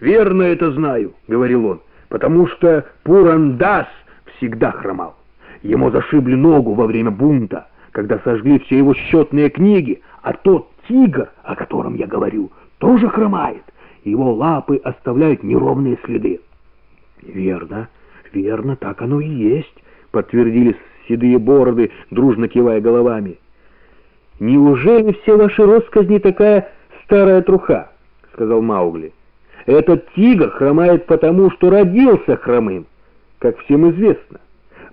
«Верно это знаю», — говорил он, — «потому что Пурандас всегда хромал. Ему зашибли ногу во время бунта, когда сожгли все его счетные книги, а тот тигр, о котором я говорю, тоже хромает. Его лапы оставляют неровные следы». «Верно, верно, так оно и есть», — подтвердили седые бороды, дружно кивая головами. «Неужели все ваши россказни такая старая труха?» — сказал Маугли. «Этот тигр хромает потому, что родился хромым, как всем известно.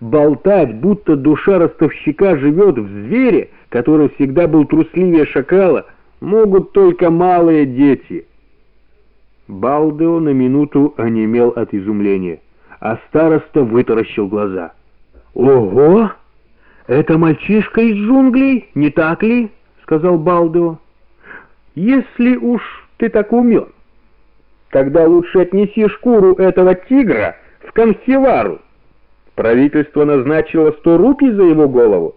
Болтать, будто душа ростовщика живет в звере, который всегда был трусливее шакала, могут только малые дети». Балдео на минуту онемел от изумления, а староста вытаращил глаза. «Ого!» «Это мальчишка из джунглей, не так ли?» — сказал Балдео. «Если уж ты так умен, тогда лучше отнеси шкуру этого тигра в консевару. Правительство назначило сто рупий за его голову,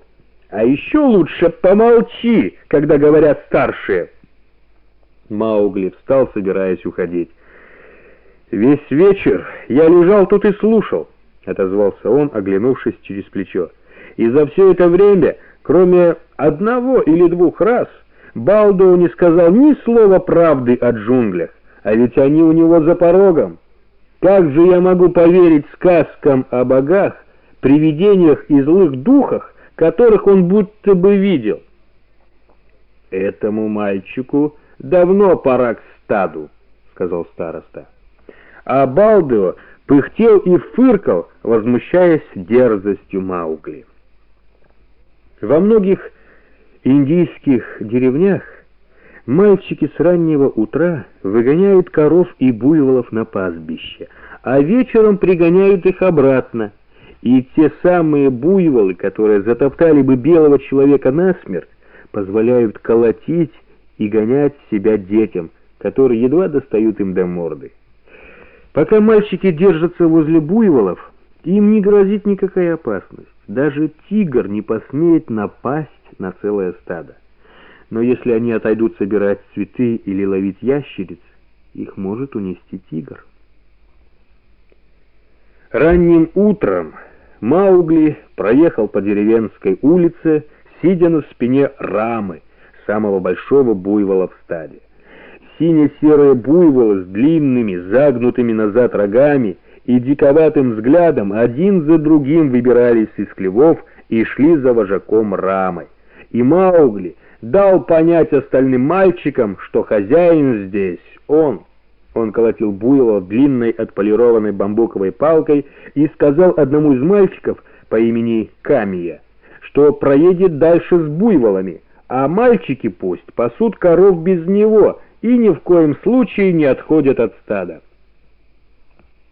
а еще лучше помолчи, когда говорят старшие». Маугли встал, собираясь уходить. «Весь вечер я лежал тут и слушал», — отозвался он, оглянувшись через плечо. И за все это время, кроме одного или двух раз, Балдоу не сказал ни слова правды о джунглях, а ведь они у него за порогом. Как же я могу поверить сказкам о богах, привидениях и злых духах, которых он будто бы видел? Этому мальчику давно пора к стаду, сказал староста. А Балдео пыхтел и фыркал, возмущаясь дерзостью Маугли. Во многих индийских деревнях мальчики с раннего утра выгоняют коров и буйволов на пастбище, а вечером пригоняют их обратно. И те самые буйволы, которые затоптали бы белого человека насмерть, позволяют колотить и гонять себя детям, которые едва достают им до морды. Пока мальчики держатся возле буйволов, им не грозит никакая опасность. Даже тигр не посмеет напасть на целое стадо. Но если они отойдут собирать цветы или ловить ящериц, их может унести тигр. Ранним утром Маугли проехал по деревенской улице, сидя на спине рамы, самого большого буйвола в стаде. Сине-серые буйволы с длинными, загнутыми назад рогами — и диковатым взглядом один за другим выбирались из клевов и шли за вожаком рамой. И Маугли дал понять остальным мальчикам, что хозяин здесь он. Он колотил буйвола длинной отполированной бамбуковой палкой и сказал одному из мальчиков по имени Камия, что проедет дальше с буйволами, а мальчики пусть пасут коров без него и ни в коем случае не отходят от стада.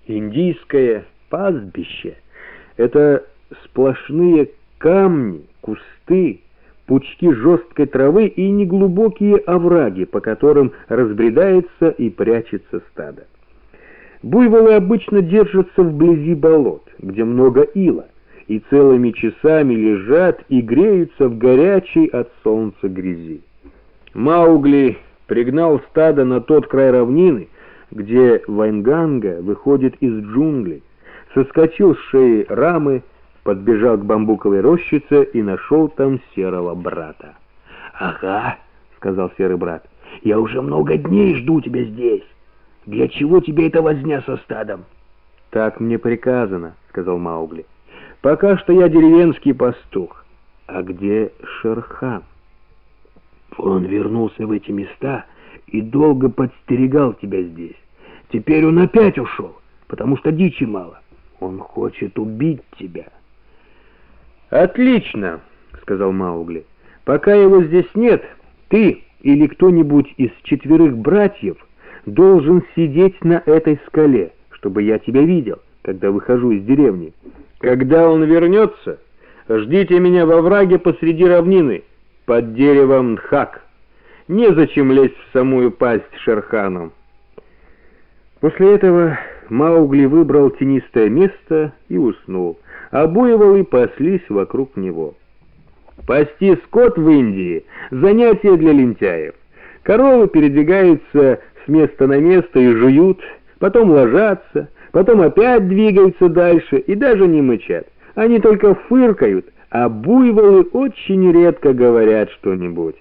Индийское пастбище — это сплошные камни, кусты, пучки жесткой травы и неглубокие овраги, по которым разбредается и прячется стадо. Буйволы обычно держатся вблизи болот, где много ила, и целыми часами лежат и греются в горячей от солнца грязи. Маугли пригнал стадо на тот край равнины, где Вайнганга выходит из джунглей, соскочил с шеи рамы, подбежал к бамбуковой рощице и нашел там серого брата. «Ага», — сказал серый брат, — «я уже много дней жду тебя здесь. Для чего тебе эта возня со стадом?» «Так мне приказано», — сказал Маугли. «Пока что я деревенский пастух. А где Шерхан?» «Он вернулся в эти места», и долго подстерегал тебя здесь. Теперь он опять ушел, потому что дичи мало. Он хочет убить тебя». «Отлично», — сказал Маугли. «Пока его здесь нет, ты или кто-нибудь из четверых братьев должен сидеть на этой скале, чтобы я тебя видел, когда выхожу из деревни. Когда он вернется, ждите меня во враге посреди равнины, под деревом Нхак». Незачем лезть в самую пасть Шерхану. После этого Маугли выбрал тенистое место и уснул, а буйволы паслись вокруг него. Пасти скот в Индии — занятие для лентяев. Коровы передвигаются с места на место и жуют, потом ложатся, потом опять двигаются дальше и даже не мычат. Они только фыркают, а буйволы очень редко говорят что-нибудь.